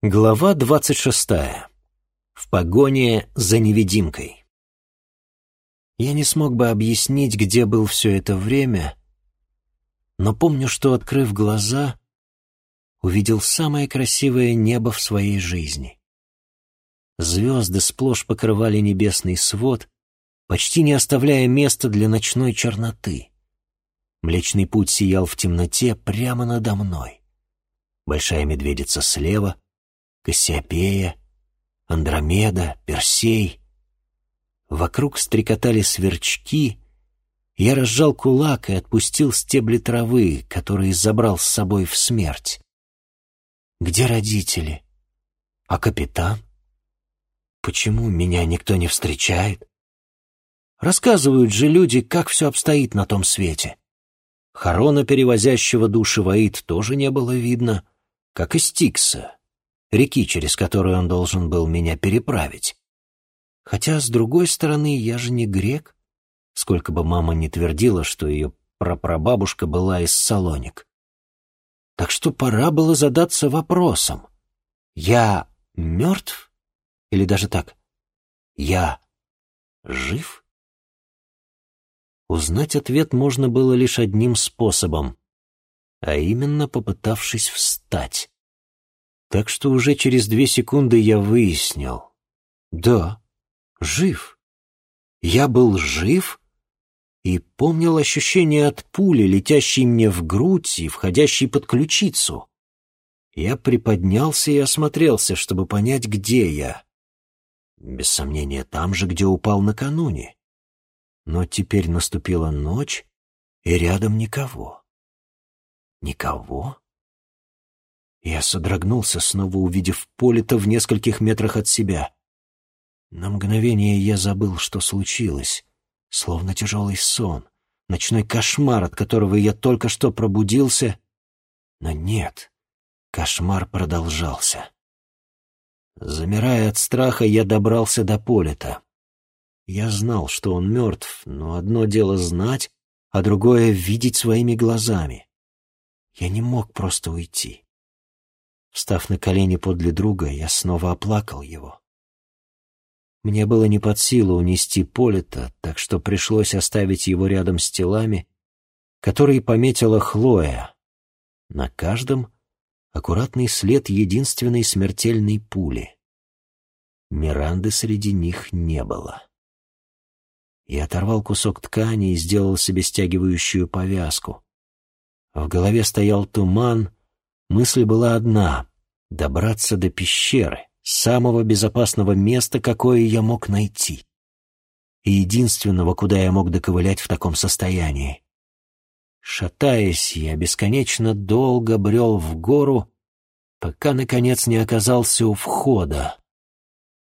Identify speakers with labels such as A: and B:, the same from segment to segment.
A: Глава двадцать шестая. В погоне за невидимкой. Я не смог бы объяснить, где был все это время, но помню, что, открыв глаза, увидел самое красивое небо в своей жизни. Звезды сплошь покрывали небесный свод, почти не оставляя места для ночной черноты. Млечный путь сиял в темноте прямо надо мной. Большая медведица слева — Кассиопея, Андромеда, Персей. Вокруг стрекотали сверчки. Я разжал кулак и отпустил стебли травы, которые забрал с собой в смерть. Где родители? А капитан? Почему меня никто не встречает? Рассказывают же люди, как все обстоит на том свете. Харона, перевозящего души Ваид, тоже не было видно, как и Стикса, реки, через которую он должен был меня переправить. Хотя, с другой стороны, я же не грек, сколько бы мама не твердила, что ее прапрабабушка была из Салоник. Так что пора было задаться вопросом. Я мертв? Или даже так? Я жив? Узнать ответ можно было лишь одним способом, а именно попытавшись встать. Так что уже через две секунды я выяснил. Да, жив. Я был жив и помнил ощущение от пули, летящей мне в грудь и входящей под ключицу. Я приподнялся и осмотрелся, чтобы понять, где я. Без сомнения, там же, где упал накануне. Но теперь наступила ночь, и рядом никого. Никого? Я содрогнулся, снова увидев Полита в нескольких метрах от себя. На мгновение я забыл, что случилось, словно тяжелый сон, ночной кошмар, от которого я только что пробудился. Но нет, кошмар продолжался. Замирая от страха, я добрался до Полита. Я знал, что он мертв, но одно дело знать, а другое — видеть своими глазами. Я не мог просто уйти. Встав на колени подле друга, я снова оплакал его. Мне было не под силу унести Полита, так что пришлось оставить его рядом с телами, которые пометила Хлоя. На каждом аккуратный след единственной смертельной пули. Миранды среди них не было. Я оторвал кусок ткани и сделал себе стягивающую повязку. В голове стоял туман, Мысль была одна — добраться до пещеры, самого безопасного места, какое я мог найти. И единственного, куда я мог доковылять в таком состоянии. Шатаясь, я бесконечно долго брел в гору, пока, наконец, не оказался у входа.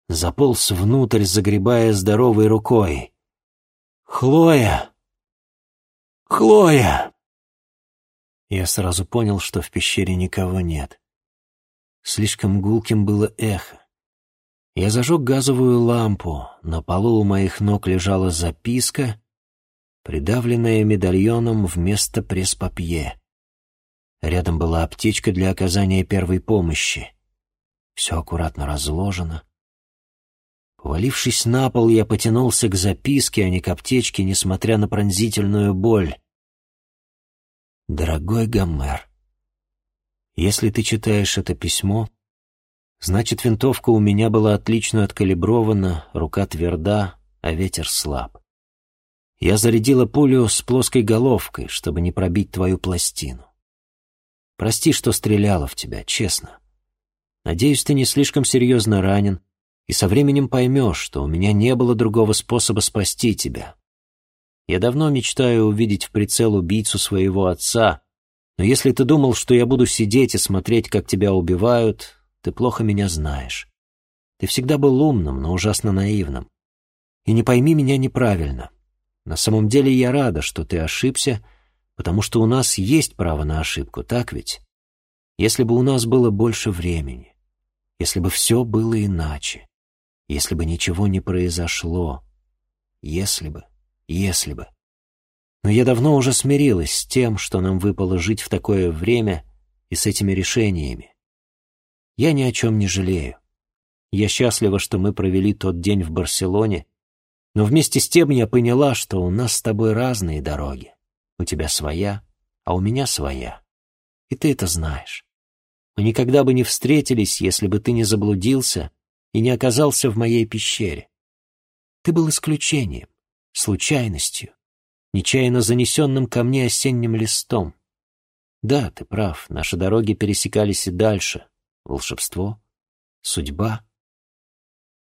A: Заполз внутрь, загребая здоровой рукой. «Хлоя! Хлоя!» Я сразу понял, что в пещере никого нет. Слишком гулким было эхо. Я зажег газовую лампу, на полу у моих ног лежала записка, придавленная медальоном вместо пресс-папье. Рядом была аптечка для оказания первой помощи. Все аккуратно разложено. Повалившись на пол, я потянулся к записке, а не к аптечке, несмотря на пронзительную боль. Дорогой Гомер, если ты читаешь это письмо, значит, винтовка у меня была отлично откалибрована, рука тверда, а ветер слаб. Я зарядила пулю с плоской головкой, чтобы не пробить твою пластину. Прости, что стреляла в тебя, честно. Надеюсь, ты не слишком серьезно ранен, и со временем поймешь, что у меня не было другого способа спасти тебя. Я давно мечтаю увидеть в прицел убийцу своего отца, но если ты думал, что я буду сидеть и смотреть, как тебя убивают, ты плохо меня знаешь. Ты всегда был умным, но ужасно наивным. И не пойми меня неправильно. На самом деле я рада, что ты ошибся, потому что у нас есть право на ошибку, так ведь? Если бы у нас было больше времени, если бы все было иначе, если бы ничего не произошло, если бы если бы. Но я давно уже смирилась с тем, что нам выпало жить в такое время и с этими решениями. Я ни о чем не жалею. Я счастлива, что мы провели тот день в Барселоне, но вместе с тем я поняла, что у нас с тобой разные дороги. У тебя своя, а у меня своя. И ты это знаешь. Мы никогда бы не встретились, если бы ты не заблудился и не оказался в моей пещере. Ты был исключением, случайностью, нечаянно занесенным ко мне осенним листом. Да, ты прав, наши дороги пересекались и дальше. Волшебство, судьба.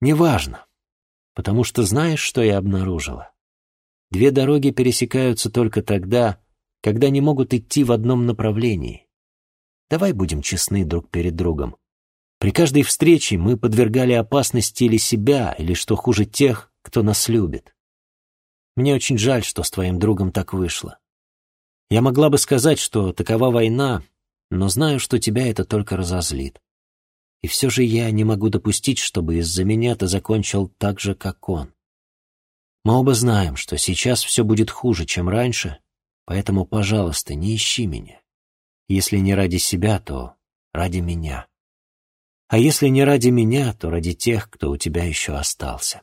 A: Неважно, потому что знаешь, что я обнаружила? Две дороги пересекаются только тогда, когда не могут идти в одном направлении. Давай будем честны друг перед другом. При каждой встрече мы подвергали опасности или себя, или, что хуже, тех, кто нас любит. Мне очень жаль, что с твоим другом так вышло. Я могла бы сказать, что такова война, но знаю, что тебя это только разозлит. И все же я не могу допустить, чтобы из-за меня ты закончил так же, как он. Мы оба знаем, что сейчас все будет хуже, чем раньше, поэтому, пожалуйста, не ищи меня. Если не ради себя, то ради меня. А если не ради меня, то ради тех, кто у тебя еще остался.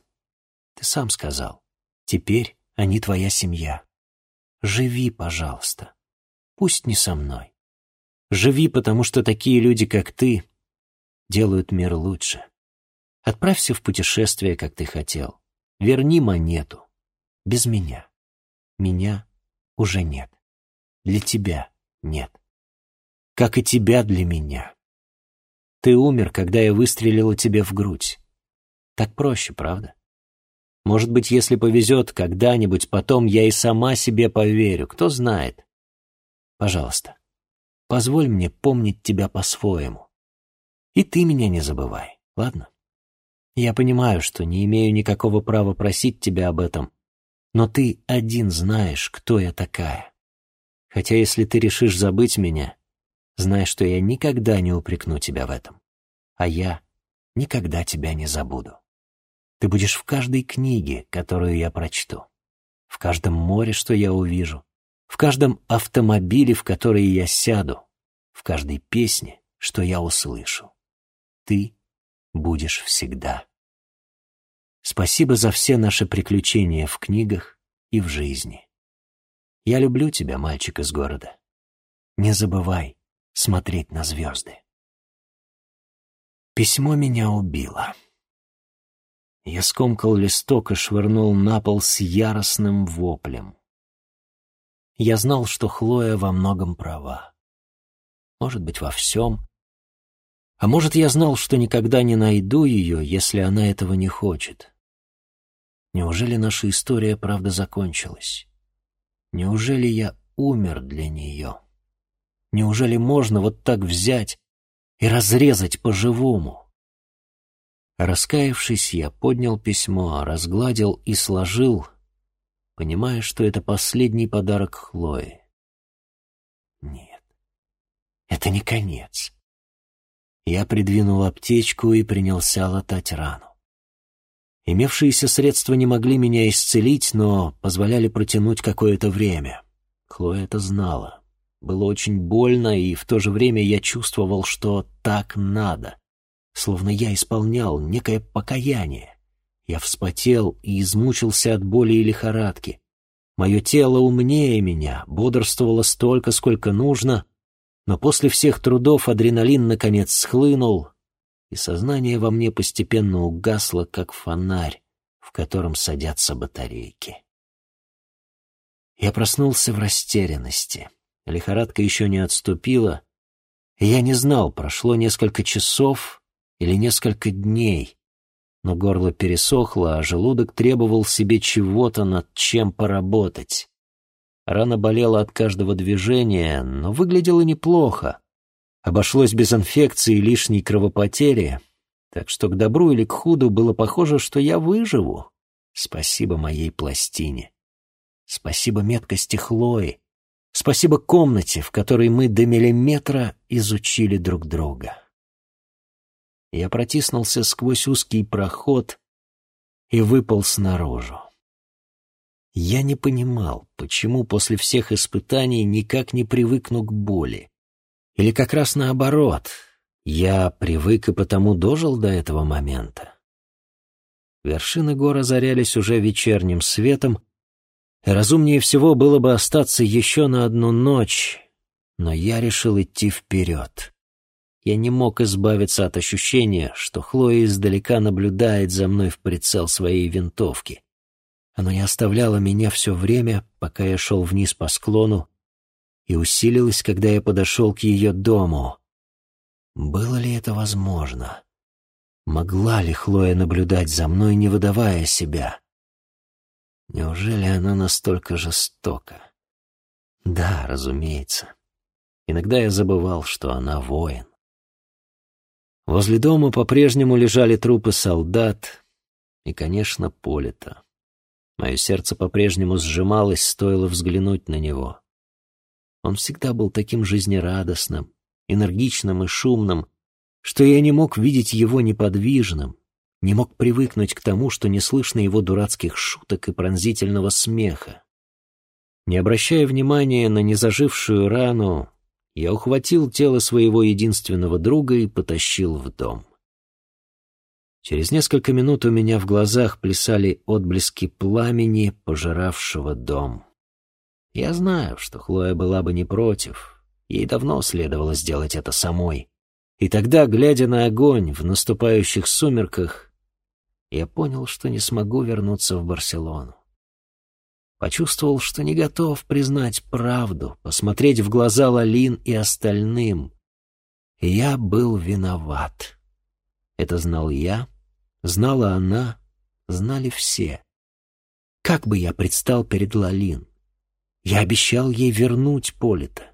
A: Ты сам сказал, теперь они твоя семья. Живи, пожалуйста. Пусть не со мной. Живи, потому что такие люди, как ты, делают мир лучше. Отправься в путешествие, как ты хотел. Верни монету. Без меня. Меня уже нет. Для тебя нет. Как и тебя для меня. Ты умер, когда я выстрелила тебе в грудь. Так проще, правда? Может быть, если повезет, когда-нибудь потом я и сама себе поверю, кто знает. Пожалуйста, позволь мне помнить тебя по-своему. И ты меня не забывай, ладно? Я понимаю, что не имею никакого права просить тебя об этом, но ты один знаешь, кто я такая. Хотя если ты решишь забыть меня, знай, что я никогда не упрекну тебя в этом, а я никогда тебя не забуду. Ты будешь в каждой книге, которую я прочту, в каждом море, что я увижу, в каждом автомобиле, в который я сяду, в каждой песне, что я услышу. Ты будешь всегда. Спасибо за все наши приключения в книгах и в жизни. Я люблю тебя, мальчик из города. Не забывай смотреть на звезды. Письмо меня убило. Я скомкал листок и швырнул на пол с яростным воплем. Я знал, что Хлоя во многом права. Может быть, во всем. А может, я знал, что никогда не найду ее, если она этого не хочет. Неужели наша история правда закончилась? Неужели я умер для нее? Неужели можно вот так взять и разрезать по-живому? Раскаявшись, я поднял письмо, разгладил и сложил, понимая, что это последний подарок Хлое. Нет, это не конец. Я придвинул аптечку и принялся латать рану. Имевшиеся средства не могли меня исцелить, но позволяли протянуть какое-то время. Хлоя это знала. Было очень больно, и в то же время я чувствовал, что так надо словно я исполнял некое покаяние. Я вспотел и измучился от боли и лихорадки. Мое тело умнее меня, бодрствовало столько, сколько нужно, но после всех трудов адреналин наконец схлынул, и сознание во мне постепенно угасло, как фонарь, в котором садятся батарейки. Я проснулся в растерянности. Лихорадка еще не отступила, и я не знал, прошло несколько часов или несколько дней, но горло пересохло, а желудок требовал себе чего-то, над чем поработать. Рана болела от каждого движения, но выглядела неплохо. Обошлось без инфекции и лишней кровопотери, так что к добру или к худу было похоже, что я выживу. Спасибо моей пластине. Спасибо меткости Хлои. Спасибо комнате, в которой мы до миллиметра изучили друг друга. Я протиснулся сквозь узкий проход и выпал снаружи. Я не понимал, почему после всех испытаний никак не привыкну к боли. Или как раз наоборот, Я привык и потому дожил до этого момента. Вершины гор озарялись уже вечерним светом, и разумнее всего было бы остаться еще на одну ночь, но я решил идти вперед. Я не мог избавиться от ощущения, что Хлоя издалека наблюдает за мной в прицел своей винтовки. Оно не оставляло меня все время, пока я шел вниз по склону, и усилилось, когда я подошел к ее дому. Было ли это возможно? Могла ли Хлоя наблюдать за мной, не выдавая себя? Неужели она настолько жестока? Да, разумеется. Иногда я забывал, что она воин. Возле дома по-прежнему лежали трупы солдат и, конечно, Полита. Мое сердце по-прежнему сжималось, стоило взглянуть на него. Он всегда был таким жизнерадостным, энергичным и шумным, что я не мог видеть его неподвижным, не мог привыкнуть к тому, что не слышно его дурацких шуток и пронзительного смеха. Не обращая внимания на незажившую рану, я ухватил тело своего единственного друга и потащил в дом. Через несколько минут у меня в глазах плясали отблески пламени, пожиравшего дом. Я знаю, что Хлоя была бы не против, Ей давно следовало сделать это самой. И тогда, глядя на огонь в наступающих сумерках, я понял, что не смогу вернуться в Барселону. Почувствовал, что не готов признать правду, посмотреть в глаза Лалин и остальным. я был виноват. Это знал я, знала она, знали все. Как бы я предстал перед Лалин? Я обещал ей вернуть Полита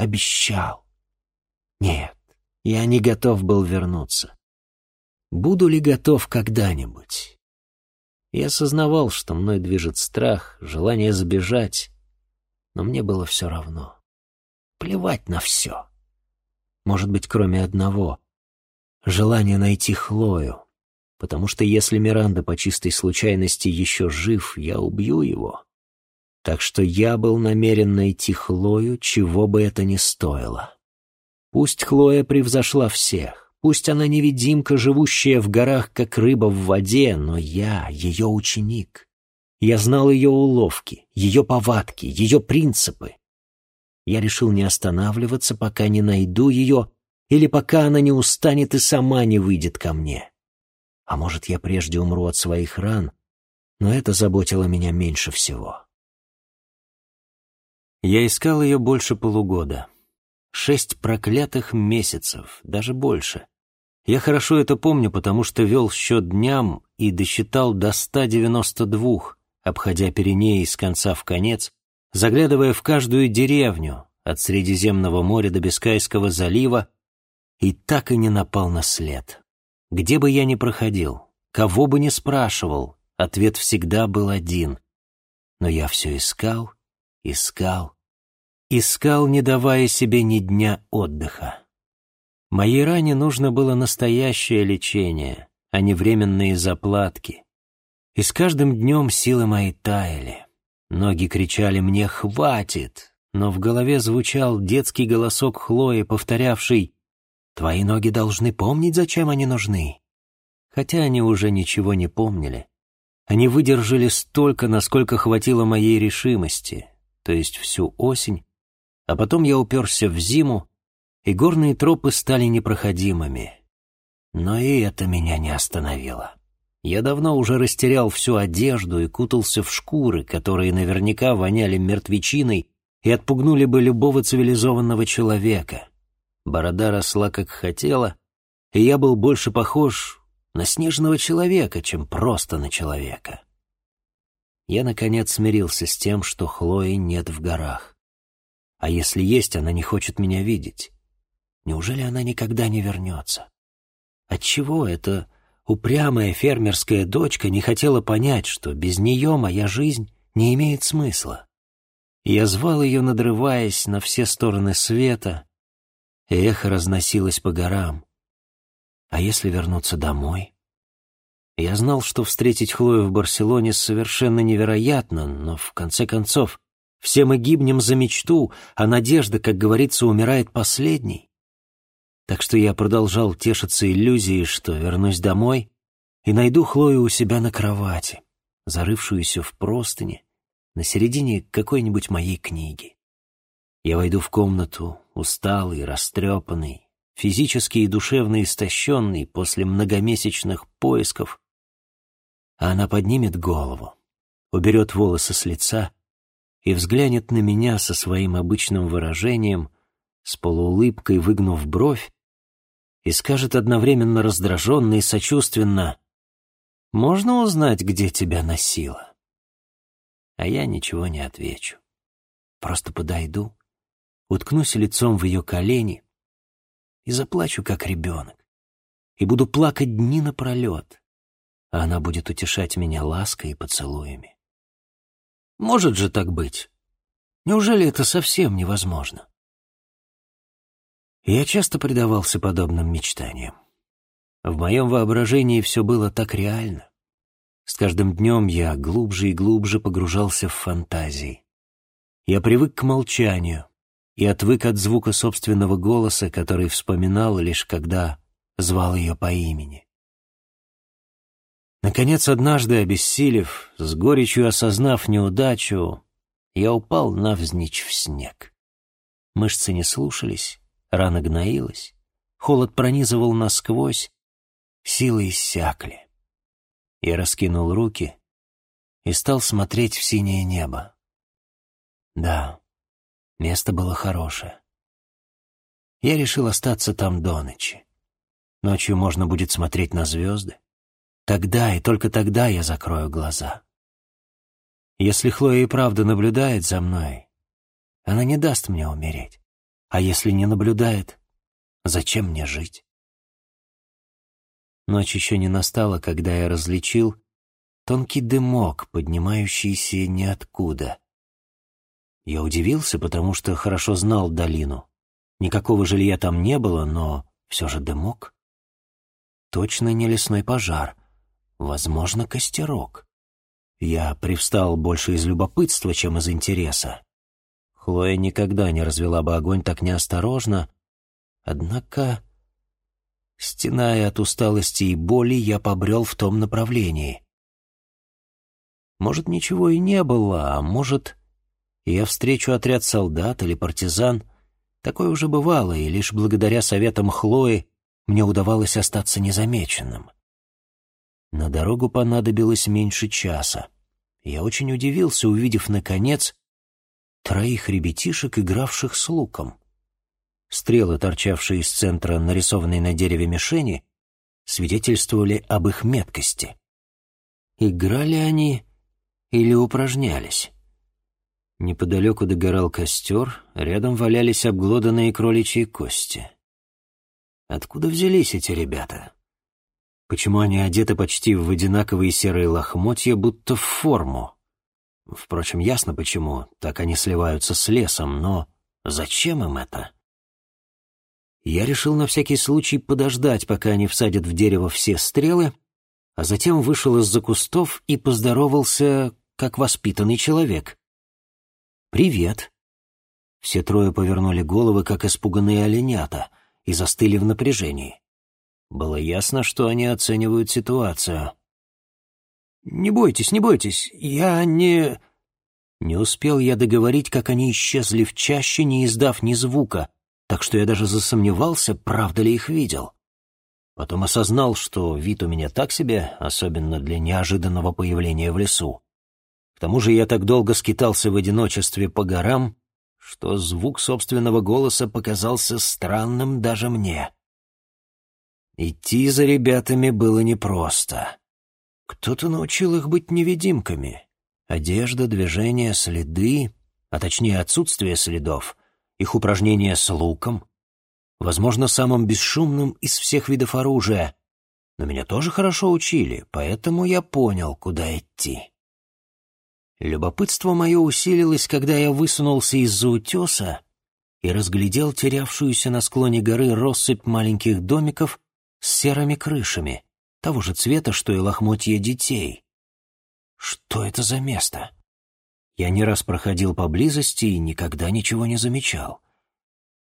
A: обещал. Нет, я не готов был вернуться. Буду ли готов когда-нибудь? Я осознавал, что мной движет страх, желание сбежать, но мне было все равно. Плевать на все. Может быть, кроме одного — желание найти Хлою, потому что если Миранда по чистой случайности еще жив, я убью его. Так что я был намерен найти Хлою, чего бы это ни стоило. Пусть Хлоя превзошла всех, пусть она невидимка, живущая в горах, как рыба в воде, но я ее ученик. Я знал ее уловки, ее повадки, ее принципы. Я решил не останавливаться, пока не найду ее, или пока она не устанет и сама не выйдет ко мне. А может, я прежде умру от своих ран, но это заботило меня меньше всего. Я искал ее больше полугода. Шесть проклятых месяцев, даже больше. Я хорошо это помню, потому что вел счет дням и досчитал до 192, обходя Пиренеи с конца в конец, заглядывая в каждую деревню, от Средиземного моря до Бискайского залива, и так и не напал на след. Где бы я ни проходил, кого бы ни спрашивал, ответ всегда был один. Но я все искал Искал, искал, не давая себе ни дня отдыха. Моей ране нужно было настоящее лечение, а не временные заплатки. И с каждым днем силы мои таяли. Ноги кричали мне «Хватит!», но в голове звучал детский голосок Хлои, повторявший «Твои ноги должны помнить, зачем они нужны». Хотя они уже ничего не помнили. Они выдержали столько, насколько хватило моей решимости, то есть всю осень, а потом я уперся в зиму, и горные тропы стали непроходимыми. Но и это меня не остановило. Я давно уже растерял всю одежду и кутался в шкуры, которые наверняка воняли мертвечиной и отпугнули бы любого цивилизованного человека. Борода росла как хотела, и я был больше похож на снежного человека, чем просто на человека я, наконец, смирился с тем, что Хлои нет в горах. А если есть, она не хочет меня видеть. Неужели она никогда не вернется? Отчего эта упрямая фермерская дочка не хотела понять, что без нее моя жизнь не имеет смысла? Я звал ее, надрываясь на все стороны света, и эхо разносилось по горам. А если вернуться домой? Я знал, что встретить Хлою в Барселоне совершенно невероятно, но в конце концов все мы гибнем за мечту, а надежда, как говорится, умирает последней. Так что я продолжал тешиться иллюзией, что вернусь домой и найду Хлою у себя на кровати, зарывшуюся в простыни, на середине какой-нибудь моей книги. Я войду в комнату, усталый, растрепанный, физически и душевно истощенный после многомесячных поисков, а она поднимет голову, уберет волосы с лица и взглянет на меня со своим обычным выражением, с полуулыбкой выгнув бровь, и скажет одновременно раздраженно и сочувственно «Можно узнать, где тебя носило?» А я ничего не отвечу. Просто подойду, уткнусь лицом в ее колени и заплачу, как ребенок, и буду плакать дни напролет, а она будет утешать меня лаской и поцелуями. Может же так быть? Неужели это совсем невозможно? Я часто предавался подобным мечтаниям. В моем воображении все было так реально. С каждым днем я глубже и глубже погружался в фантазии. Я привык к молчанию и отвык от звука собственного голоса, который вспоминал лишь когда звал ее по имени. Наконец, однажды, обессилев, с горечью осознав неудачу, я упал навзничь в снег. Мышцы не слушались, рана гноилась, холод пронизывал насквозь, силы иссякли. Я раскинул руки и стал смотреть в синее небо. Да, место было хорошее. Я решил остаться там до ночи. Ночью можно будет смотреть на звезды. Тогда и только тогда я закрою глаза. Если Хлоя и правда наблюдает за мной, она не даст мне умереть. А если не наблюдает, зачем мне жить? Ночь еще не настала, когда я различил тонкий дымок, поднимающийся ниоткуда. Я удивился, потому что хорошо знал долину. Никакого жилья там не было, но все же дымок. Точно не лесной пожар. Возможно, костерок. Я привстал больше из любопытства, чем из интереса. Хлоя никогда не развела бы огонь так неосторожно, однако, стеная от усталости и боли, я побрел в том направлении. Может, ничего и не было, а может, я встречу отряд солдат или партизан. Такое уже бывало, и лишь благодаря советам Хлои мне удавалось остаться незамеченным. На дорогу понадобилось меньше часа. Я очень удивился, увидев, наконец, троих ребятишек, игравших с луком. Стрелы, торчавшие из центра, нарисованной на дереве мишени, свидетельствовали об их меткости. Играли они или упражнялись? Неподалеку догорал костер, рядом валялись обглоданные кроличьи кости. Откуда взялись эти ребята? Почему они одеты почти в одинаковые серые лохмотья, будто в форму? Впрочем, ясно почему, так они сливаются с лесом, но зачем им это? Я решил на всякий случай подождать, пока они всадят в дерево все стрелы, а затем вышел из-за кустов и поздоровался, как воспитанный человек. «Привет!» Все трое повернули головы, как испуганные оленята, и застыли в напряжении. Было ясно, что они оценивают ситуацию. «Не бойтесь, не бойтесь, я не...» Не успел я договорить, как они исчезли в чаще, не издав ни звука, так что я даже засомневался, правда ли их видел. Потом осознал, что вид у меня так себе, особенно для неожиданного появления в лесу. К тому же я так долго скитался в одиночестве по горам, что звук собственного голоса показался странным даже мне. Идти за ребятами было непросто. Кто-то научил их быть невидимками. Одежда, движения, следы, а точнее отсутствие следов, их упражнения с луком, возможно, самым бесшумным из всех видов оружия. Но меня тоже хорошо учили, поэтому я понял, куда идти. Любопытство мое усилилось, когда я высунулся из-за утеса и разглядел терявшуюся на склоне горы россыпь маленьких домиков с серыми крышами, того же цвета, что и лохмотья детей. Что это за место? Я не раз проходил поблизости и никогда ничего не замечал.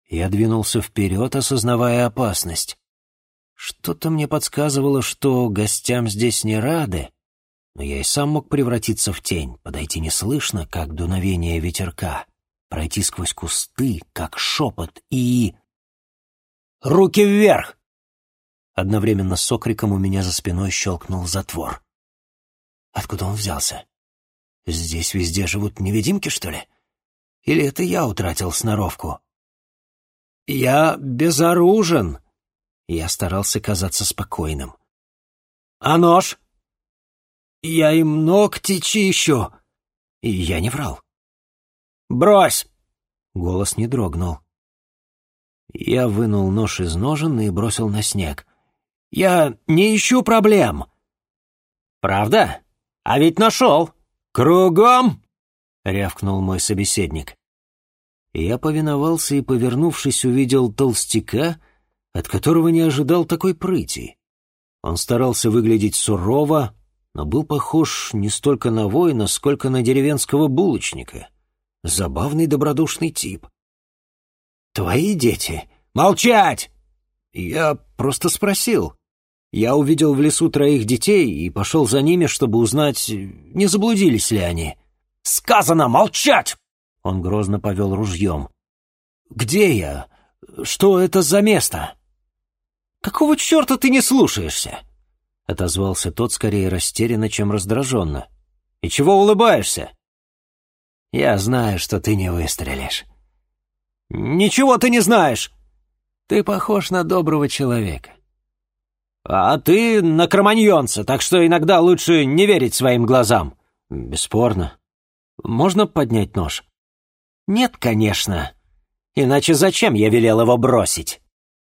A: Я двинулся вперед, осознавая опасность. Что-то мне подсказывало, что гостям здесь не рады, но я и сам мог превратиться в тень, подойти неслышно, как дуновение ветерка, пройти сквозь кусты, как шепот, и... «Руки вверх!» Одновременно с окриком у меня за спиной щелкнул затвор. Откуда он взялся? Здесь везде живут невидимки, что ли? Или это я утратил сноровку? «Я безоружен!» Я старался казаться спокойным. «А нож?» «Я им ногти чищу!» И я не врал. «Брось!» Голос не дрогнул. Я вынул нож из ножен и бросил на снег. «Я не ищу проблем!» «Правда? А ведь нашел!» «Кругом!» — рявкнул мой собеседник. Я повиновался и, повернувшись, увидел толстяка, от которого не ожидал такой прыти. Он старался выглядеть сурово, но был похож не столько на воина, сколько на деревенского булочника. Забавный добродушный тип. «Твои дети? Молчать!» Я просто спросил. Я увидел в лесу троих детей и пошел за ними, чтобы узнать, не заблудились ли они. «Сказано молчать!» Он грозно повел ружьем. «Где я? Что это за место?» «Какого черта ты не слушаешься?» — отозвался тот скорее растерянно, чем раздраженно. «И чего улыбаешься?» «Я знаю, что ты не выстрелишь». «Ничего ты не знаешь!» «Ты похож на доброго человека». «А ты на кроманьонца, так что иногда лучше не верить своим глазам». «Бесспорно. Можно поднять нож?» «Нет, конечно. Иначе зачем я велел его бросить?»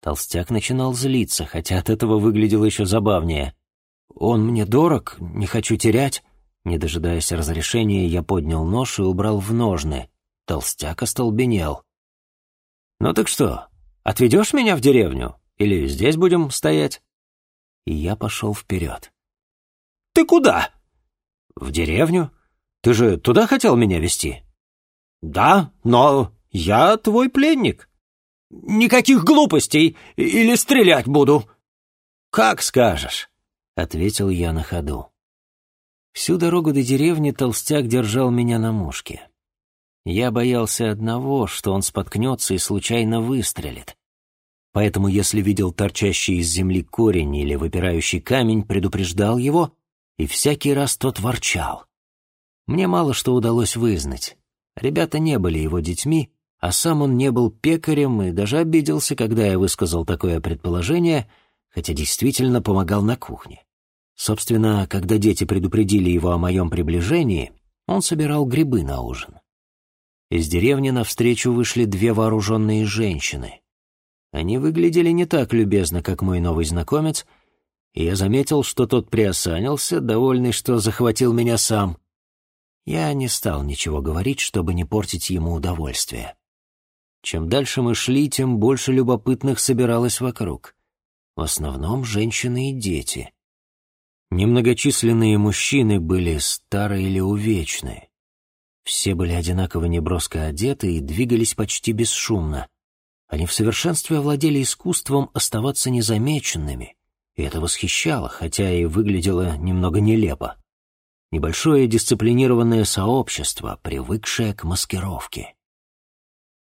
A: Толстяк начинал злиться, хотя от этого выглядел еще забавнее. «Он мне дорог, не хочу терять». Не дожидаясь разрешения, я поднял нож и убрал в ножны. Толстяк остолбенел. «Ну так что, отведешь меня в деревню? Или здесь будем стоять?» И я пошел вперед. «Ты куда?» «В деревню. Ты же туда хотел меня вести?» «Да, но я твой пленник. Никаких глупостей, или стрелять буду». «Как скажешь», — ответил я на ходу. Всю дорогу до деревни толстяк держал меня на мушке. Я боялся одного, что он споткнется и случайно выстрелит. Поэтому, если видел торчащий из земли корень или выпирающий камень, предупреждал его, и всякий раз тот ворчал. Мне мало что удалось вызнать. Ребята не были его детьми, а сам он не был пекарем и даже обиделся, когда я высказал такое предположение, хотя действительно помогал на кухне. Собственно, когда дети предупредили его о моем приближении, он собирал грибы на ужин. Из деревни навстречу вышли две вооруженные женщины. Они выглядели не так любезно, как мой новый знакомец, и я заметил, что тот приосанился, довольный, что захватил меня сам. Я не стал ничего говорить, чтобы не портить ему удовольствие. Чем дальше мы шли, тем больше любопытных собиралось вокруг. В основном женщины и дети. Немногочисленные мужчины были старые или увечные. Все были одинаково неброско одеты и двигались почти бесшумно. Они в совершенстве овладели искусством оставаться незамеченными, и это восхищало, хотя и выглядело немного нелепо небольшое дисциплинированное сообщество, привыкшее к маскировке.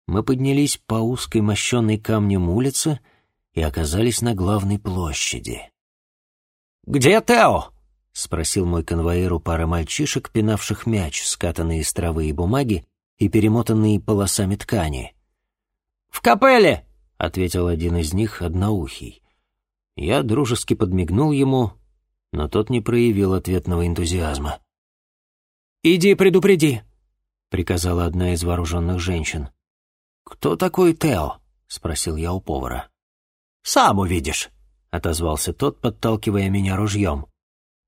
A: Мы поднялись по узкой мощенной камнем улице и оказались на главной площади. «Где Тео?» — спросил мой конвоир у пары мальчишек, пинавших мяч, скатанные из травы и бумаги и перемотанные полосами ткани. «В капелле!» — ответил один из них, одноухий. Я дружески подмигнул ему, но тот не проявил ответного энтузиазма. «Иди предупреди», — приказала одна из вооруженных женщин. «Кто такой Тео?» — спросил я у повара. «Сам увидишь», — отозвался тот, подталкивая меня ружьем.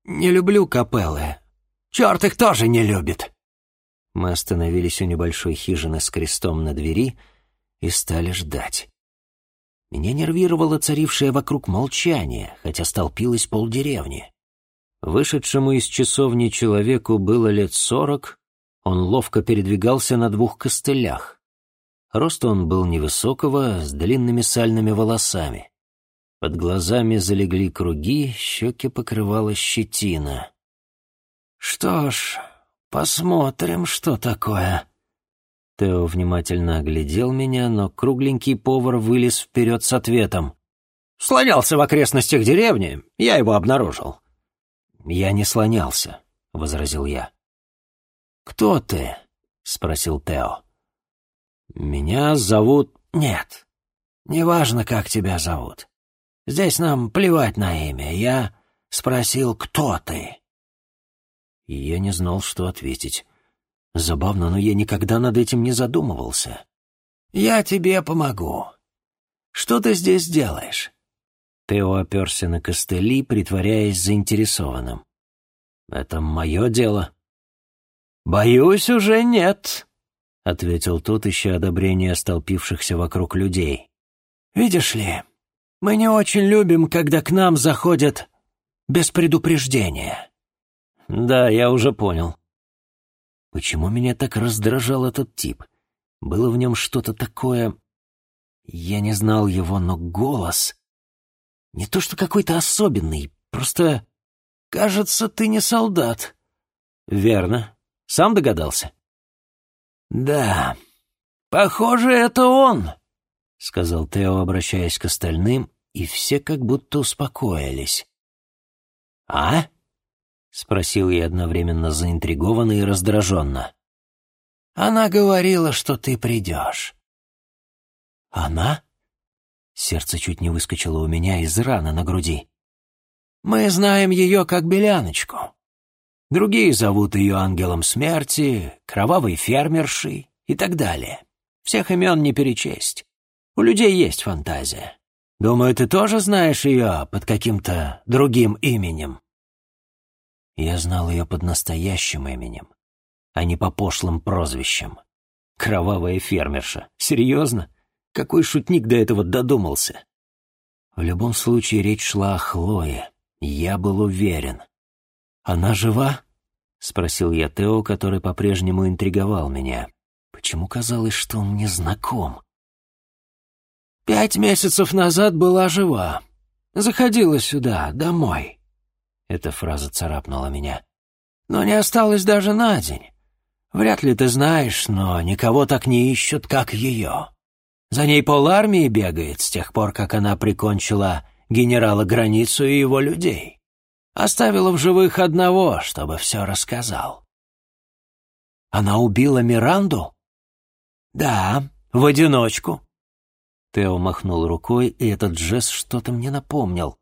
A: «Не люблю капеллы. Черт их тоже не любит». Мы остановились у небольшой хижины с крестом на двери и стали ждать. Меня нервировало царившее вокруг молчание, хотя столпилось полдеревни. Вышедшему из часовни человеку было лет сорок, он ловко передвигался на двух костылях. Рост он был невысокого, с длинными сальными волосами. Под глазами залегли круги, щеки покрывала щетина.
B: «Что ж, посмотрим, что такое».
A: Тео внимательно оглядел меня, но кругленький повар вылез вперед с ответом.
B: «Слонялся в окрестностях деревни, я его обнаружил».
A: «Я не слонялся», — возразил я.
B: «Кто ты?» — спросил Тео.
A: «Меня зовут...»
B: «Нет, неважно, как тебя зовут. Здесь нам плевать на имя. Я спросил, кто ты?»
A: Я не знал, что ответить. Забавно, но я никогда над этим не задумывался.
B: «Я тебе помогу. Что ты здесь делаешь?»
A: Тео оперся на костыли, притворяясь заинтересованным. «Это мое дело».
B: «Боюсь, уже нет», —
A: ответил тот, ища одобрение столпившихся вокруг людей.
B: «Видишь ли, мы не очень любим, когда к нам заходят без предупреждения».
A: «Да, я уже понял». Почему меня так раздражал этот тип? Было в нем что-то такое... Я не знал его, но голос... Не то что какой-то особенный, просто...
B: «Кажется, ты не солдат».
A: «Верно. Сам догадался?»
B: «Да, похоже, это он», —
A: сказал Тео, обращаясь к остальным, и все как будто успокоились. «А?» — спросил я одновременно заинтригованно и раздраженно.
B: «Она говорила, что ты придешь».
A: «Она?» Сердце чуть не выскочило у меня из раны на груди.
B: «Мы знаем ее как Беляночку. Другие зовут ее ангелом смерти, кровавой фермершей и так далее. Всех имен не перечесть. У людей есть фантазия. Думаю, ты тоже знаешь ее под каким-то другим именем.
A: Я знал ее под настоящим именем, а не по пошлым прозвищам. Кровавая фермерша. Серьезно? Какой шутник до этого додумался? В любом случае речь шла о Хлое. Я был уверен. «Она жива?» — спросил я Тео, который по-прежнему интриговал меня. Почему казалось, что он мне знаком?
B: «Пять месяцев назад была жива. Заходила сюда, домой».
A: Эта фраза царапнула меня.
B: «Но не осталось даже на день. Вряд ли ты знаешь, но никого так не ищут, как ее. За ней пол армии бегает с тех пор, как она прикончила генерала Границу и его людей. Оставила в живых одного, чтобы все рассказал. Она убила Миранду? Да, в одиночку.
A: Тео махнул рукой, и этот жест что-то мне напомнил.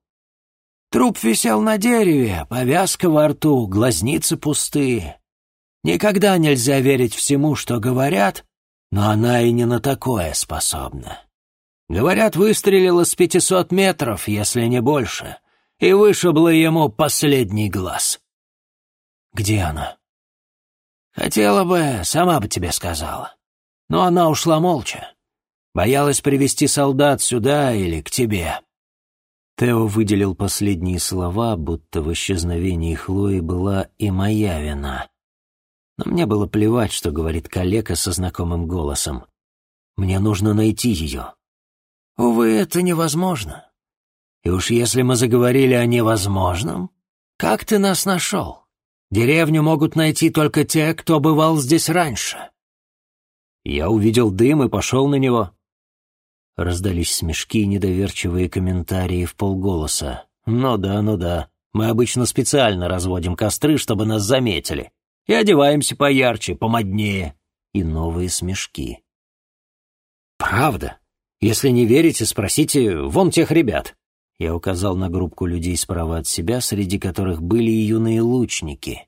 B: Труп висел на дереве, повязка во рту, глазницы пустые. Никогда нельзя верить всему, что говорят, но она и не на такое способна. Говорят, выстрелила с пятисот метров, если не больше и вышибла ему последний глаз.
A: Где она?
B: Хотела бы, сама бы тебе сказала. Но она ушла молча. Боялась привести солдат сюда или к тебе.
A: Тео выделил последние слова, будто в исчезновении Хлои была и моя вина. Но мне было плевать, что говорит калека со знакомым голосом. Мне нужно найти ее.
B: Увы, это невозможно. И уж если мы заговорили о невозможном, как ты нас нашел? Деревню могут найти только те, кто бывал здесь раньше.
A: Я увидел дым и пошел на него. Раздались смешки и недоверчивые комментарии в полголоса. «Ну да, ну да. Мы обычно специально разводим костры, чтобы нас заметили. И одеваемся поярче, помоднее». И новые смешки. «Правда? Если не верите, спросите вон тех ребят». Я указал на группку людей справа от себя, среди которых были и юные лучники.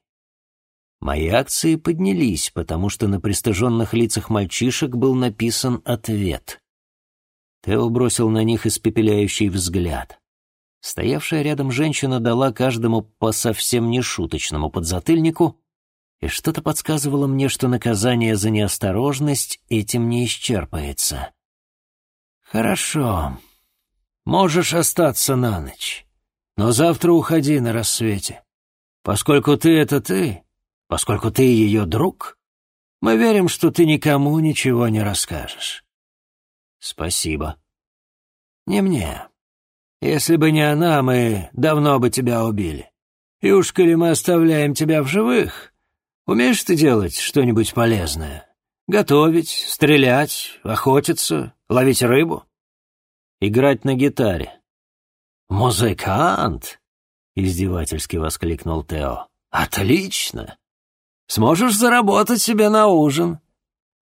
A: Мои акции поднялись, потому что на пристыженных лицах мальчишек был написан ответ. Тео бросил на них испепеляющий взгляд. Стоявшая рядом женщина дала каждому по совсем нешуточному подзатыльнику, и что-то подсказывало мне, что наказание за неосторожность этим не исчерпается.
B: «Хорошо», Можешь остаться на ночь, но завтра уходи на рассвете. Поскольку ты — это ты, поскольку ты ее друг, мы верим, что ты никому ничего не расскажешь.
A: «Спасибо».
B: «Не мне. Если бы не она, мы давно бы тебя убили. И уж коли мы оставляем тебя в живых, умеешь ты делать что-нибудь полезное? Готовить, стрелять, охотиться, ловить рыбу?»
A: «Играть на гитаре».
B: «Музыкант!» — издевательски воскликнул Тео. «Отлично! Сможешь заработать себе на ужин?»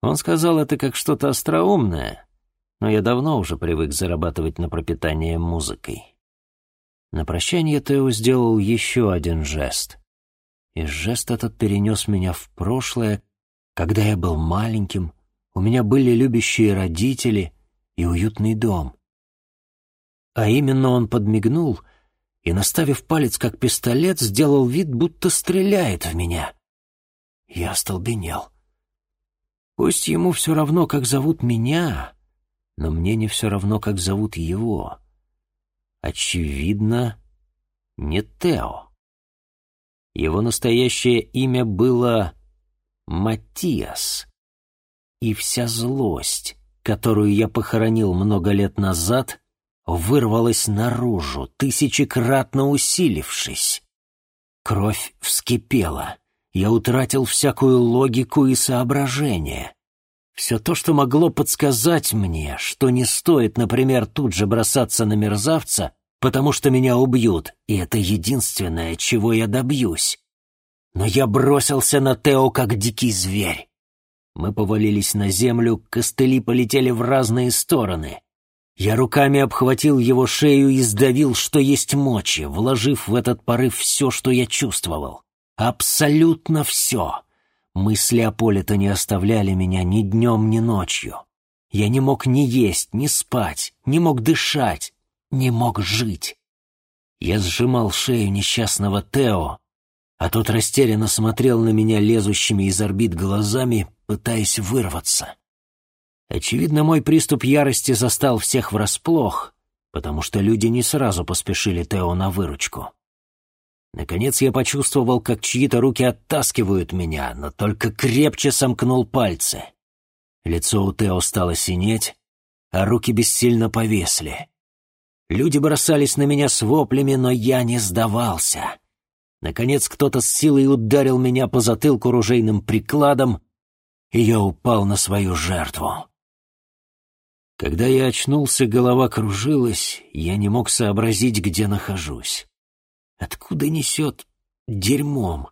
A: Он сказал это как что-то остроумное, но я давно уже привык зарабатывать на пропитание музыкой. На прощание Тео сделал еще один жест. И жест этот перенес меня в прошлое, когда я был маленьким, у меня были любящие родители и уютный дом. А именно он подмигнул и, наставив палец как пистолет, сделал вид, будто стреляет в меня. Я остолбенел. Пусть ему все равно, как зовут меня, но мне не все равно, как зовут его. Очевидно, не Тео. Его настоящее имя было Матиас. И вся злость, которую я похоронил много лет назад, вырвалась наружу, тысячекратно усилившись. Кровь вскипела. Я утратил всякую логику и соображение. Все то, что могло подсказать мне, что не стоит, например, тут же бросаться на мерзавца, потому что меня убьют, и это единственное, чего я добьюсь. Но я бросился на Тео, как дикий зверь. Мы повалились на землю, костыли полетели в разные стороны. Я руками обхватил его шею и сдавил, что есть мочи, вложив в этот порыв все, что я чувствовал. Абсолютно все. Мысли о поле-то не оставляли меня ни днем, ни ночью. Я не мог ни есть, ни спать, не мог дышать, не мог жить. Я сжимал шею несчастного Тео, а тот растерянно смотрел на меня лезущими из орбит глазами, пытаясь вырваться. Очевидно, мой приступ ярости застал всех врасплох, потому что люди не сразу поспешили Тео на выручку. Наконец я почувствовал, как чьи-то руки оттаскивают меня, но только крепче сомкнул пальцы. Лицо у Тео стало синеть, а руки бессильно повесли. Люди бросались на меня с воплями, но я не сдавался. Наконец кто-то с силой ударил меня по затылку ружейным прикладом, и я упал на свою жертву. Когда я очнулся, голова кружилась, я не мог сообразить, где нахожусь. Откуда несет дерьмом?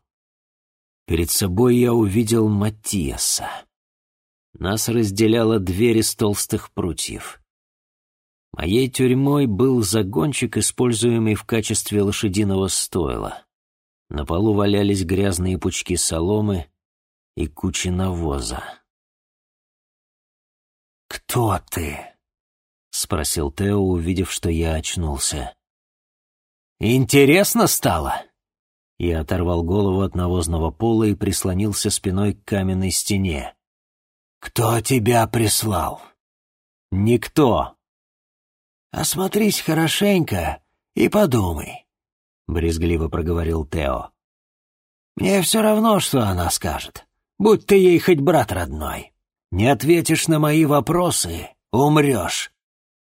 A: Перед собой я увидел Матиаса. Нас разделяла дверь из толстых прутьев. Моей тюрьмой был загончик, используемый в качестве лошадиного стойла. На полу валялись грязные пучки соломы и кучи навоза. «Кто ты?» — спросил Тео, увидев, что я очнулся. «Интересно стало?» Я оторвал голову от навозного пола и прислонился спиной к каменной стене. «Кто тебя прислал?» «Никто». «Осмотрись хорошенько и подумай», — брезгливо проговорил Тео. «Мне все равно, что она скажет, будь ты ей хоть брат родной. Не ответишь на мои вопросы — умрешь.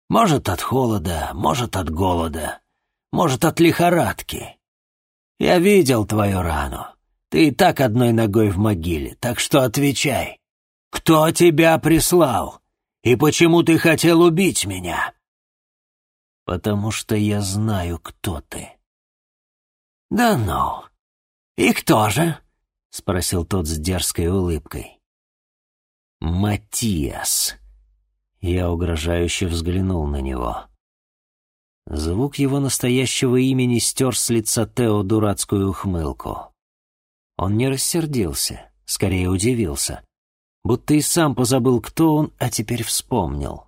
A: Может, от холода, может, от голода. Может, от лихорадки. Я видел твою рану. Ты и так одной ногой в могиле, так что отвечай. Кто тебя прислал? И почему ты хотел убить меня? Потому что я знаю, кто ты. Да ну. И кто же? Спросил тот с дерзкой улыбкой. Матиас. Я угрожающе взглянул на него. Звук его настоящего имени стер с лица Тео дурацкую ухмылку. Он не рассердился, скорее удивился. Будто и сам позабыл, кто он, а теперь вспомнил.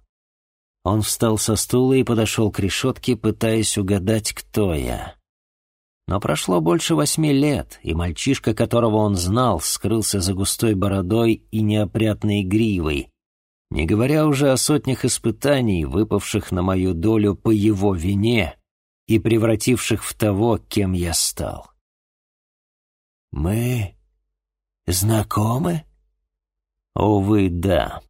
A: Он встал со стула и подошел к решетке, пытаясь угадать, кто я. Но прошло больше восьми лет, и мальчишка, которого он знал, скрылся за густой бородой и неопрятной гривой, не говоря уже о сотнях испытаний, выпавших на мою долю по его вине и превративших в того, кем я стал. «Мы знакомы?» «Увы, да».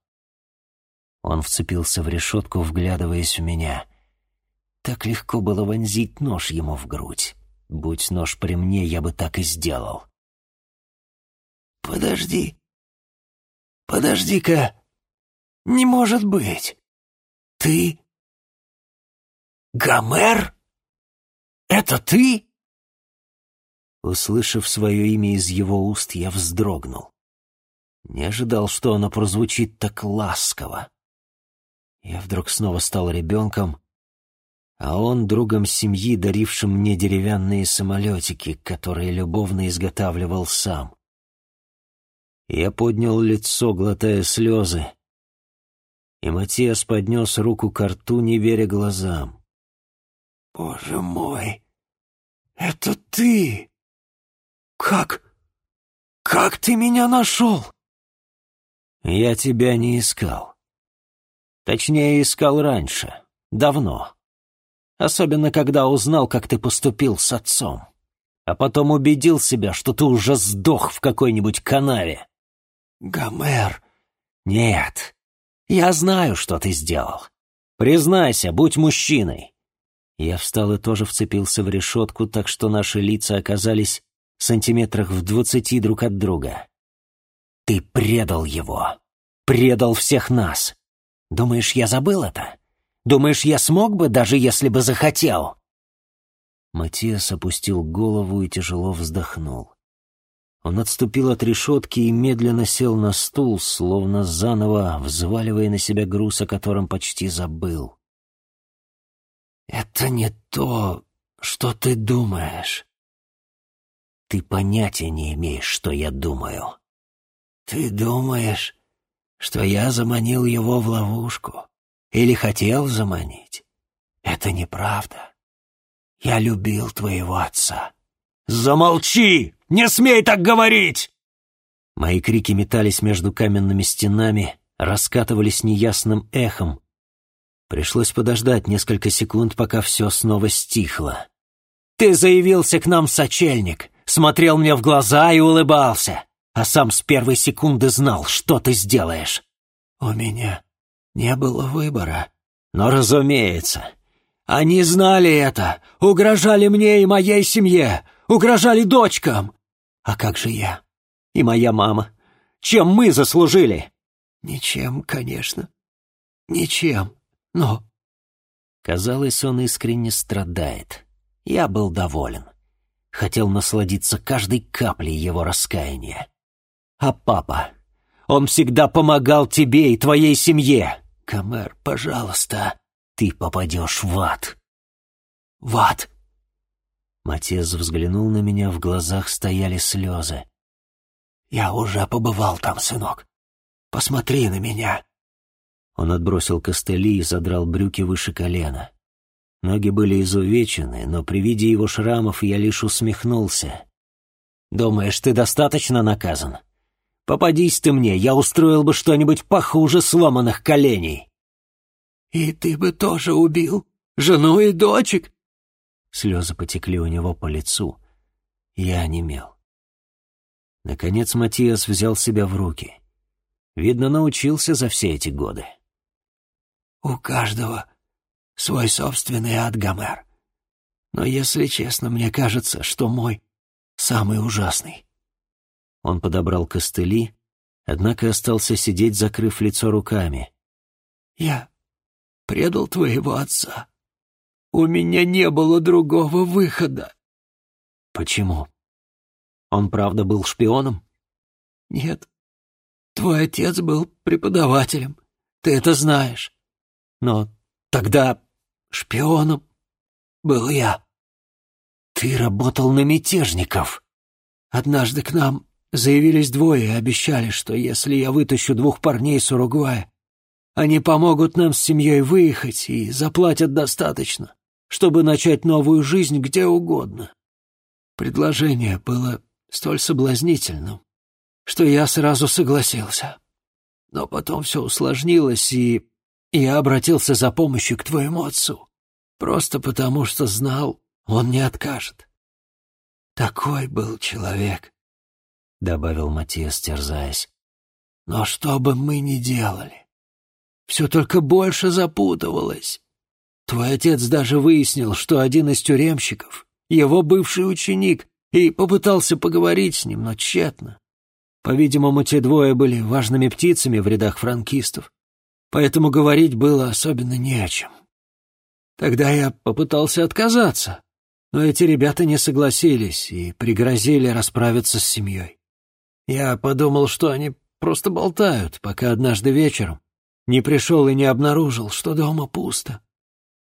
B: Он вцепился в решетку, вглядываясь в меня. Так легко было вонзить нож ему в грудь. Будь нож при мне, я бы так и сделал.
C: «Подожди. Подожди-ка. Не может быть. Ты... Гомер? Это ты?»
B: Услышав свое имя из его уст, я вздрогнул. Не ожидал, что оно прозвучит так ласково. Я вдруг снова стал ребенком, а он другом семьи, дарившим мне деревянные самолетики, которые любовно изготавливал сам. Я поднял лицо, глотая слезы, и Матиас поднес руку к рту, не веря глазам.
C: «Боже мой, это ты! Как? Как ты меня нашел?»
B: «Я тебя не искал. Точнее, искал раньше, давно. Особенно, когда узнал, как ты поступил с отцом. А потом убедил себя, что ты уже сдох в какой-нибудь канаве.
C: Гомер.
B: Нет. Я знаю, что ты сделал. Признайся, будь мужчиной. Я встал и тоже вцепился в решетку, так что наши лица оказались сантиметрах в двадцати друг от друга. Ты предал его. Предал всех нас. Думаешь, я забыл это? Думаешь, я смог бы, даже если бы захотел?» Матиас опустил голову и тяжело вздохнул. Он отступил от решетки и медленно сел на стул, словно заново взваливая на себя груз, о котором почти забыл.
C: «Это не то, что ты думаешь».
B: «Ты понятия не имеешь, что я думаю».
C: «Ты думаешь, что я заманил его в ловушку?» или хотел заманить. Это неправда. Я любил твоего отца.
B: Замолчи! Не смей так говорить! Мои крики метались между каменными стенами, раскатывались неясным эхом. Пришлось подождать несколько секунд, пока все снова стихло. Ты заявился к нам, сочельник, смотрел мне в глаза и улыбался, а сам с первой секунды знал, что ты сделаешь.
C: У меня не было выбора.
B: Но, разумеется, они знали это, угрожали мне и моей семье, угрожали дочкам. А как же я? И моя мама? Чем мы заслужили?
C: Ничем, конечно. Ничем, но...
B: Казалось, он искренне страдает. Я был доволен. Хотел насладиться каждой каплей его раскаяния. А папа? Он всегда помогал тебе и твоей семье.
C: Камер, пожалуйста,
B: ты попадешь в ад.
C: В ад?
B: Матез взглянул на меня, в глазах стояли слезы.
C: «Я уже побывал там, сынок. Посмотри на меня».
B: Он отбросил костыли и задрал брюки выше колена. Ноги были изувечены, но при виде его шрамов я лишь усмехнулся. «Думаешь, ты достаточно наказан? Попадись ты мне, я устроил бы что-нибудь похуже сломанных коленей.
C: И ты бы тоже убил жену и дочек?
B: Слезы потекли у него по лицу. Я онемел. Наконец Матиас взял себя в руки. Видно, научился за все эти годы.
C: У каждого свой собственный ад, Гомер. Но, если честно, мне кажется, что мой самый ужасный.
B: Он подобрал костыли, однако остался сидеть, закрыв лицо руками.
C: «Я предал твоего отца. У меня не было другого выхода».
B: «Почему? Он правда был шпионом?»
C: «Нет. Твой отец был преподавателем. Ты это знаешь. Но тогда шпионом был я.
B: Ты работал на мятежников.
C: Однажды к нам Заявились двое и обещали, что если я вытащу двух парней с Уругвая, они помогут нам с семьей выехать и заплатят достаточно, чтобы начать новую жизнь где угодно. Предложение было столь соблазнительным, что я сразу согласился. Но потом все усложнилось, и я обратился за помощью к твоему отцу, просто потому что знал, он не откажет. Такой был человек добавил Матиас, терзаясь. Но что бы мы ни делали, все только больше запутывалось. Твой отец даже выяснил, что один из тюремщиков — его бывший ученик, и попытался поговорить с ним, но тщетно. По-видимому, те двое были важными птицами в рядах франкистов, поэтому говорить было особенно не о чем. Тогда я попытался отказаться, но эти ребята не согласились и пригрозили расправиться с семьей. Я подумал, что они просто болтают, пока однажды вечером не пришел и не обнаружил, что дома пусто.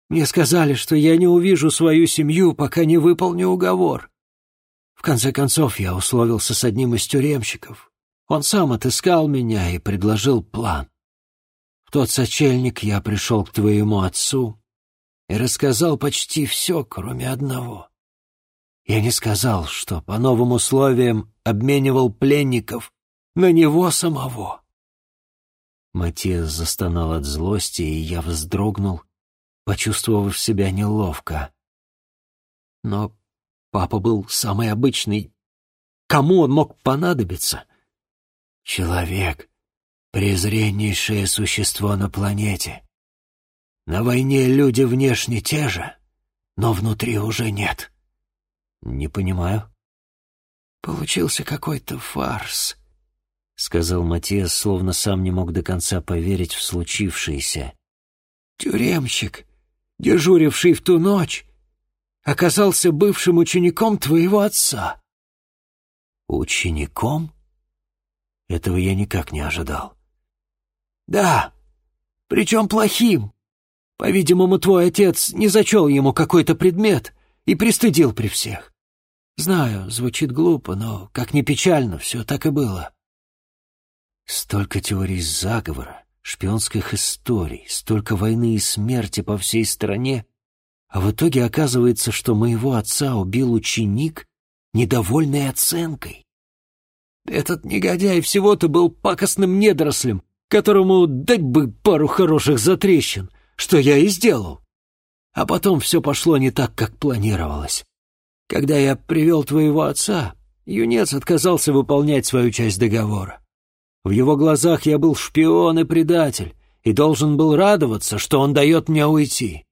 C: Мне сказали, что я не увижу свою семью, пока не выполню уговор. В конце концов, я условился с одним из тюремщиков. Он сам отыскал меня и предложил план. В тот сочельник я пришел к твоему отцу и рассказал почти все, кроме одного. Я не сказал, что по новым условиям обменивал пленников на него самого.
A: Матиас застонал от злости, и я вздрогнул, почувствовав себя неловко. Но папа был самый обычный. Кому он мог понадобиться?
C: Человек — презреннейшее существо на планете. На войне люди внешне те же, но внутри уже нет.
A: Не понимаю.
C: Получился какой-то фарс. — сказал Матиас, словно сам не мог до конца поверить в случившееся. «Тюремщик, дежуривший в ту ночь, оказался бывшим учеником твоего отца».
A: «Учеником? Этого я никак не ожидал».
C: «Да, причем плохим. По-видимому, твой отец не зачел ему какой-то предмет и пристыдил при всех. Знаю, звучит глупо, но, как ни печально, все так и было».
A: Столько теорий заговора, шпионских историй, столько войны и смерти по всей стране, а в итоге оказывается, что моего отца убил ученик, недовольный оценкой.
C: Этот негодяй всего-то был пакостным недорослем, которому дать бы пару хороших затрещин, что я и сделал. А потом все пошло не так, как планировалось. Когда я привел твоего отца, юнец отказался выполнять свою часть договора. В его глазах я был шпион и предатель, и должен был радоваться, что он дает мне уйти.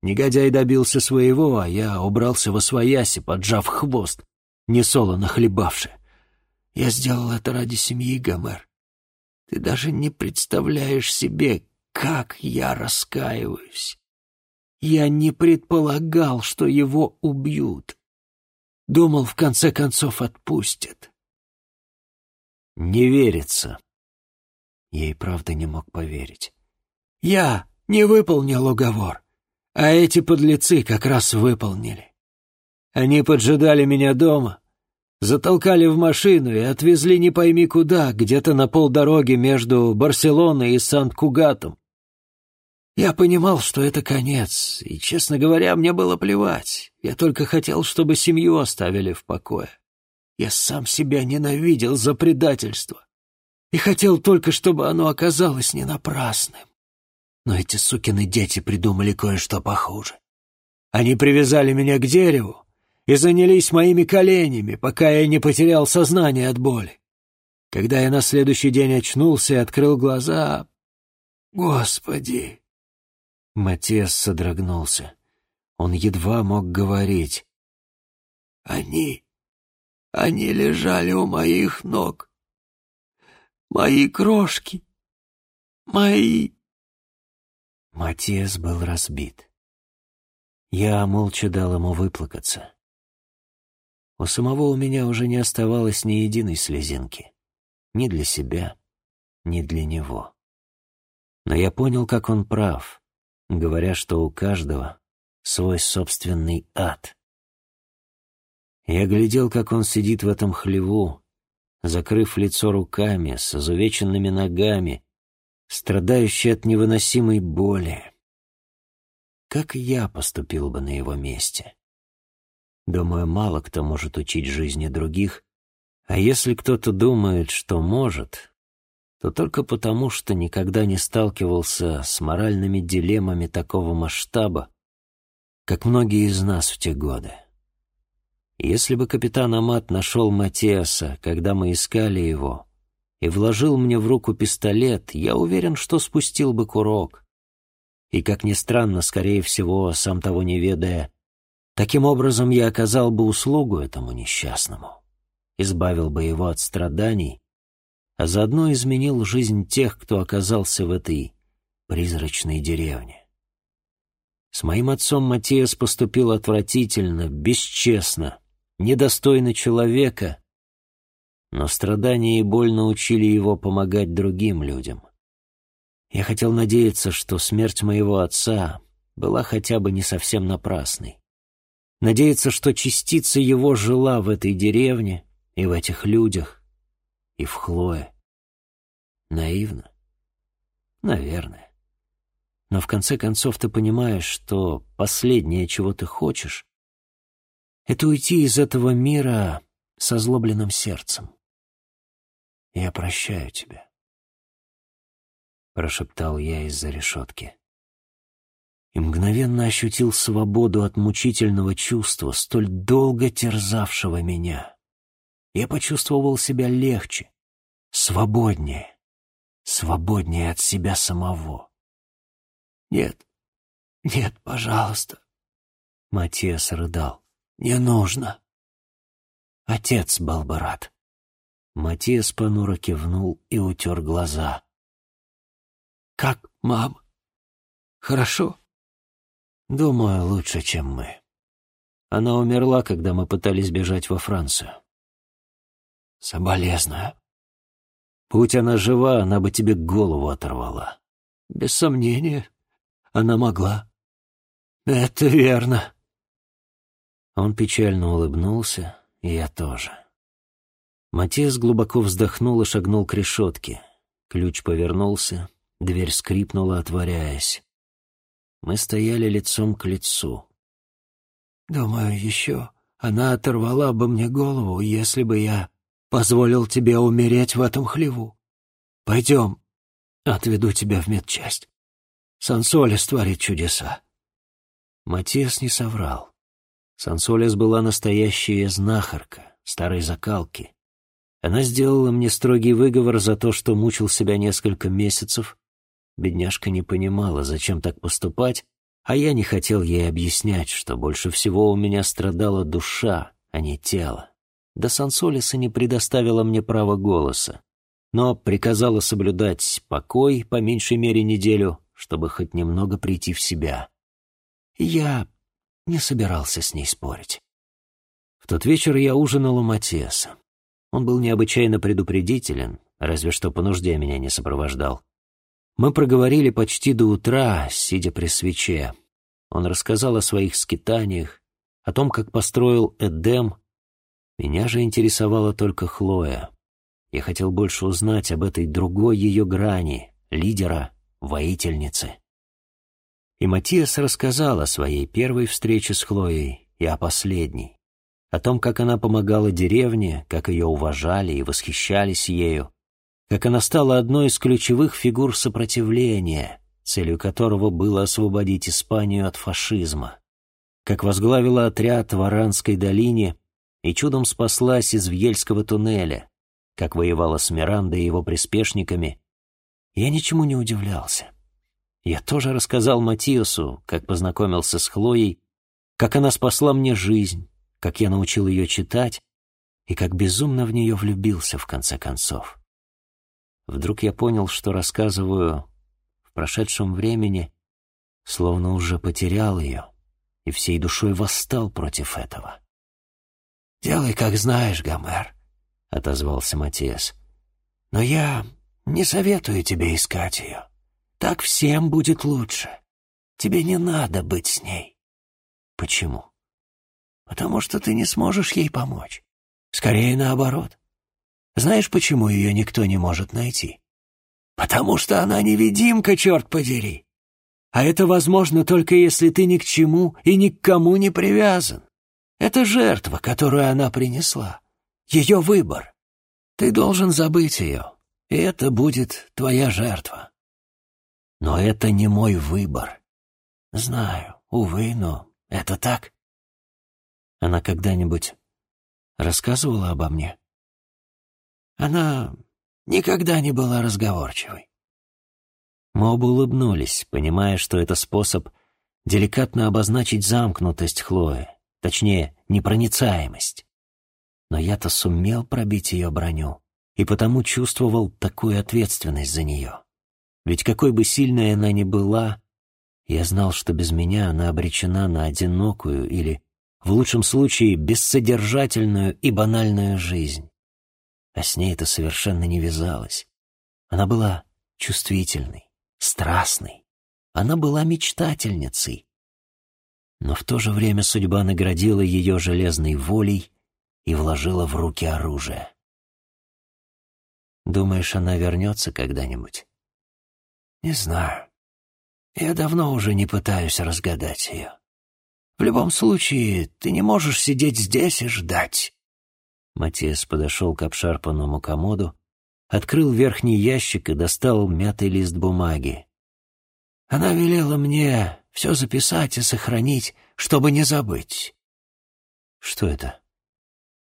C: Негодяй добился своего, а я убрался во свояси, поджав хвост, несолоно хлебавши. Я сделал это ради семьи, Гомер. Ты даже не представляешь себе, как я раскаиваюсь. Я не предполагал, что его убьют. Думал, в конце концов отпустят.
A: Не верится. И правда не мог поверить.
C: Я не выполнил уговор, а эти подлецы как раз выполнили. Они поджидали меня дома, затолкали в машину и отвезли не пойми куда, где-то на полдороги между Барселоной и Сант-Кугатом. Я понимал, что это конец, и, честно говоря, мне было плевать. Я только хотел, чтобы семью оставили в покое. Я сам себя ненавидел за предательство и хотел только, чтобы оно оказалось не напрасным. Но эти сукины дети придумали кое-что похуже. Они привязали меня к дереву и занялись моими коленями, пока я не потерял сознание от боли. Когда я на следующий день очнулся и открыл глаза... Господи!
A: Матес содрогнулся. Он едва мог говорить.
C: Они они лежали у моих ног. Мои крошки. Мои.
A: Матиас был разбит. Я молча дал ему выплакаться. У самого у меня уже не оставалось ни единой слезинки. Ни для себя, ни для него. Но я понял, как он прав, говоря, что у каждого свой собственный ад. Я глядел, как он сидит в этом хлеву, закрыв лицо руками, с изувеченными ногами, страдающий от невыносимой боли. Как я поступил бы на его месте? Думаю, мало кто может учить жизни других, а если кто-то думает, что может, то только потому, что никогда не сталкивался с моральными дилеммами такого масштаба, как многие из нас в те годы. Если бы капитан Амат нашел Матиаса, когда мы искали его, и вложил мне в руку пистолет, я уверен, что спустил бы курок. И, как ни странно, скорее всего, сам того не ведая, таким образом я оказал бы услугу этому несчастному, избавил бы его от страданий, а заодно изменил жизнь тех, кто оказался в этой призрачной деревне. С моим отцом Матиас поступил отвратительно, бесчестно, недостойно человека, но страдания и боль научили его помогать другим людям. Я хотел надеяться, что смерть моего отца была хотя бы не совсем напрасной. Надеяться, что частица его жила в этой деревне и в этих людях, и в Хлое. Наивно? Наверное. Но в конце концов ты понимаешь, что последнее, чего ты хочешь, это уйти из этого мира со злобленным сердцем. «Я прощаю тебя», — прошептал я из-за решетки. И мгновенно ощутил свободу от мучительного чувства, столь долго терзавшего меня. Я почувствовал себя легче, свободнее, свободнее от себя самого. «Нет, нет, пожалуйста», — Матиас рыдал. «Не нужно». Отец был бы рад. Матиас понуро кивнул и утер глаза. «Как, мам? Хорошо?» «Думаю, лучше, чем мы. Она умерла, когда мы пытались бежать во Францию». «Соболезную». «Будь она жива, она бы тебе голову оторвала». «Без сомнения, она могла». «Это верно». Он печально улыбнулся, и я тоже. Матиас глубоко вздохнул и шагнул к решетке. Ключ повернулся, дверь скрипнула, отворяясь. Мы стояли лицом к лицу. «Думаю, еще она оторвала бы мне голову, если бы я позволил тебе умереть в этом хлеву. Пойдем, отведу тебя в медчасть. Сансолес творит чудеса». Матиас не соврал. Сансолес была настоящая знахарка, старой закалки. Она сделала мне строгий выговор за то, что мучил себя несколько месяцев. Бедняжка не понимала, зачем так поступать, а я не хотел ей объяснять, что больше всего у меня страдала душа, а не тело. Да Сансолиса не предоставила мне права голоса, но приказала соблюдать покой по меньшей мере неделю, чтобы хоть немного прийти в себя. Я не собирался с ней спорить. В тот вечер я ужинал у Матеса. Он был необычайно предупредителен, разве что по нужде меня не сопровождал. Мы проговорили почти до утра, сидя при свече. Он рассказал о своих скитаниях, о том, как построил Эдем. Меня же интересовала только Хлоя. Я хотел больше узнать об этой другой ее грани, лидера, воительницы. И Матиас рассказал о своей первой встрече с Хлоей и о последней. О том, как она помогала деревне, как ее уважали и восхищались ею, как она стала одной из ключевых фигур сопротивления, целью которого было освободить Испанию от фашизма, как возглавила отряд в Аранской долине и чудом спаслась из Вьельского туннеля, как воевала с Мирандой и его приспешниками, я ничему не удивлялся. Я тоже рассказал Матиосу, как познакомился с Хлоей, как она спасла мне жизнь, как я научил ее читать и как безумно в нее влюбился в конце концов. Вдруг я понял, что рассказываю в прошедшем времени, словно уже потерял ее и всей душой восстал против этого. «Делай, как знаешь, Гомер», — отозвался Матиас. «Но я не советую тебе искать ее. Так всем будет лучше. Тебе не надо быть с ней». «Почему?» потому что ты не сможешь ей помочь. Скорее наоборот. Знаешь, почему ее никто не может найти? Потому что она невидимка, черт подери. А это возможно только если ты ни к чему и ни к кому не привязан. Это жертва, которую она принесла. Ее выбор. Ты должен забыть ее, и это будет твоя жертва. Но это не мой выбор. Знаю, увы, но это так. Она когда-нибудь рассказывала обо мне? Она
C: никогда не была разговорчивой.
A: Мы оба улыбнулись, понимая, что это способ деликатно обозначить замкнутость Хлои, точнее, непроницаемость. Но я-то сумел пробить ее броню, и потому чувствовал такую ответственность за нее. Ведь какой бы сильной она ни была, я знал, что без меня она обречена на одинокую или, в лучшем случае, бессодержательную и банальную жизнь. А с ней это совершенно не вязалось. Она была чувствительной, страстной. Она была мечтательницей. Но в то же время судьба наградила ее железной волей и вложила в руки оружие. Думаешь, она вернется когда-нибудь?
C: Не знаю. Я давно уже не пытаюсь разгадать ее. В любом случае, ты не можешь сидеть здесь и ждать.
A: Матиас подошел к обшарпанному комоду, открыл верхний ящик и достал мятый лист бумаги.
C: Она велела мне все записать и сохранить, чтобы не забыть.
A: Что это?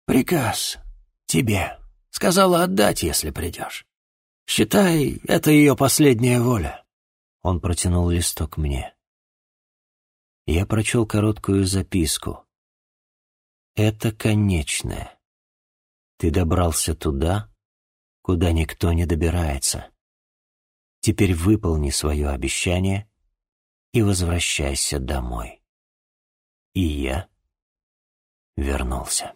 C: Приказ. Тебе. Сказала отдать, если придешь. Считай, это ее последняя воля.
A: Он протянул листок мне. Я прочел короткую записку. Это конечное. Ты добрался туда, куда никто не добирается. Теперь выполни свое обещание и возвращайся домой. И я вернулся.